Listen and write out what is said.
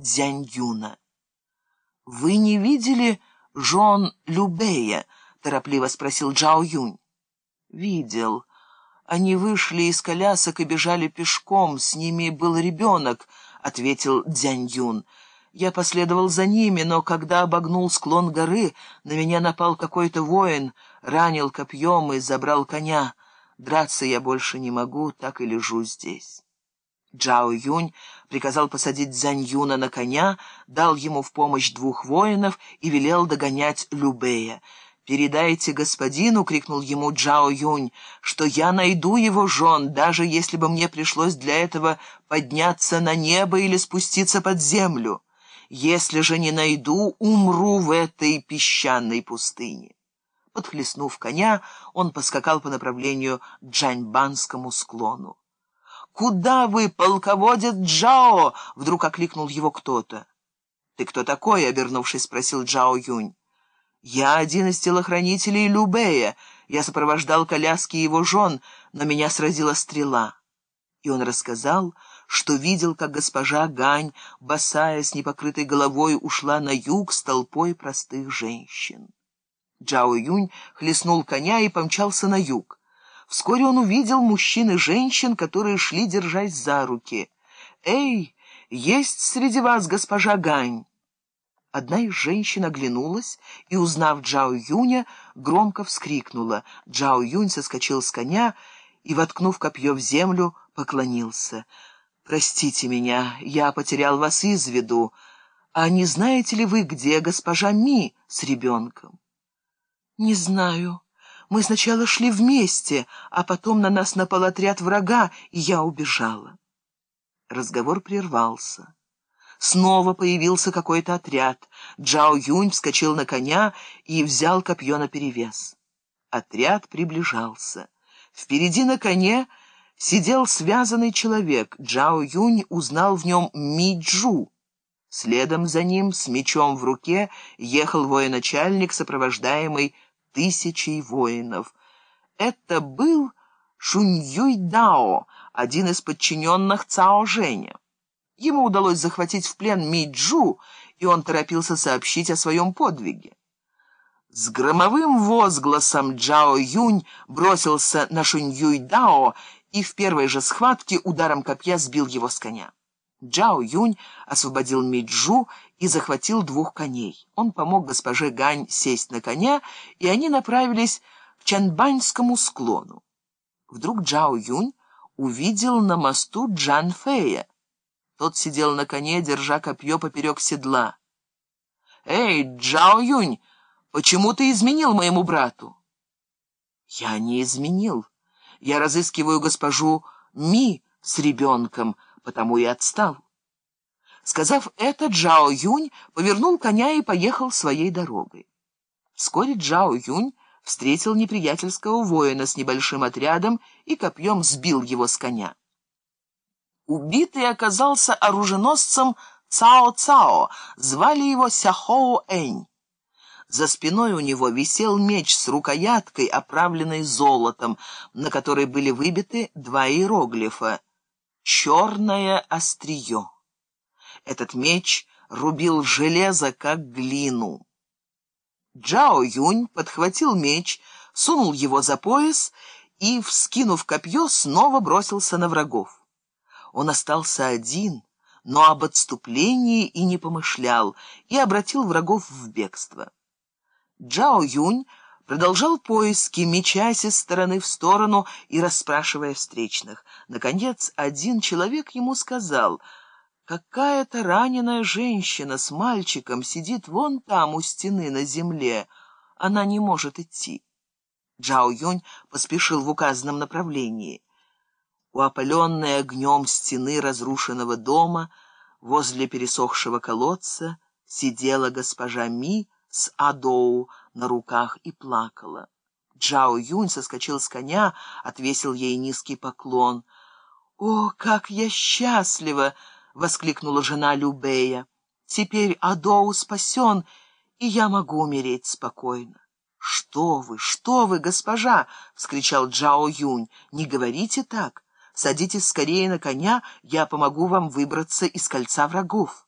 Дзянь Юна. «Вы не видели Жон Любея?» — торопливо спросил Джао Юнь. «Видел. Они вышли из колясок и бежали пешком. С ними был ребенок», — ответил Дзянь Юн. «Я последовал за ними, но когда обогнул склон горы, на меня напал какой-то воин, ранил копьем и забрал коня. Драться я больше не могу, так и лежу здесь». Джао Юнь приказал посадить Цзянь Юна на коня, дал ему в помощь двух воинов и велел догонять Любея. «Передайте господину», — крикнул ему Джао Юнь, — «что я найду его жен, даже если бы мне пришлось для этого подняться на небо или спуститься под землю. Если же не найду, умру в этой песчаной пустыне». Подхлестнув коня, он поскакал по направлению к Джаньбанскому склону. «Куда вы, полководец Джао?» — вдруг окликнул его кто-то. «Ты кто такой?» — обернувшись, спросил Джао Юнь. «Я один из телохранителей Любея. Я сопровождал коляски его жен, но меня сразила стрела». И он рассказал, что видел, как госпожа Гань, босая с непокрытой головой, ушла на юг с толпой простых женщин. Джао Юнь хлестнул коня и помчался на юг. Вскоре он увидел мужчин и женщин, которые шли, держась за руки. «Эй, есть среди вас госпожа Гань!» Одна из женщин оглянулась и, узнав Джао Юня, громко вскрикнула. Джао Юнь соскочил с коня и, воткнув копье в землю, поклонился. «Простите меня, я потерял вас из виду. А не знаете ли вы, где госпожа Ми с ребенком?» «Не знаю», мы сначала шли вместе, а потом на нас напал отряд врага, и я убежала. Разговор прервался. Снова появился какой-то отряд. Джао Юнь вскочил на коня и взял копье наперевес. Отряд приближался. Впереди на коне сидел связанный человек. Джао Юнь узнал в нем Миджу. Следом за ним, с мечом в руке, ехал военачальник, сопровождаемый тысячей воинов. Это был Шуньюй Дао, один из подчиненных Цао Женя. Ему удалось захватить в плен Миджу, и он торопился сообщить о своем подвиге. С громовым возгласом Джао Юнь бросился на Шуньюй Дао и в первой же схватке ударом копья сбил его с коня. Джао Юнь освободил Миджу и захватил двух коней. Он помог госпоже Гань сесть на коня, и они направились к Чанбаньскому склону. Вдруг Джао Юнь увидел на мосту Джан Фэя. Тот сидел на коне, держа копье поперек седла. «Эй, Джао Юнь, почему ты изменил моему брату?» «Я не изменил. Я разыскиваю госпожу Ми с ребенком», потому и отстал. Сказав это, Джао Юнь повернул коня и поехал своей дорогой. Вскоре Джао Юнь встретил неприятельского воина с небольшим отрядом и копьем сбил его с коня. Убитый оказался оруженосцем Цао-Цао, звали его Сяхоу-Энь. За спиной у него висел меч с рукояткой, оправленной золотом, на которой были выбиты два иероглифа черное острие. Этот меч рубил железо, как глину. Джао Юнь подхватил меч, сунул его за пояс и, вскинув копье, снова бросился на врагов. Он остался один, но об отступлении и не помышлял, и обратил врагов в бегство. Джао Юнь продолжал поиски, мечась из стороны в сторону и расспрашивая встречных. Наконец, один человек ему сказал, «Какая-то раненая женщина с мальчиком сидит вон там у стены на земле. Она не может идти». Джао Юнь поспешил в указанном направлении. У опаленной огнем стены разрушенного дома возле пересохшего колодца сидела госпожа Ми с Адоу, на руках и плакала. Джао Юнь соскочил с коня, отвесил ей низкий поклон. «О, как я счастлива!» — воскликнула жена Любея. «Теперь Адоу спасен, и я могу умереть спокойно». «Что вы, что вы, госпожа!» — вскричал Джао Юнь. «Не говорите так. Садитесь скорее на коня, я помогу вам выбраться из кольца врагов».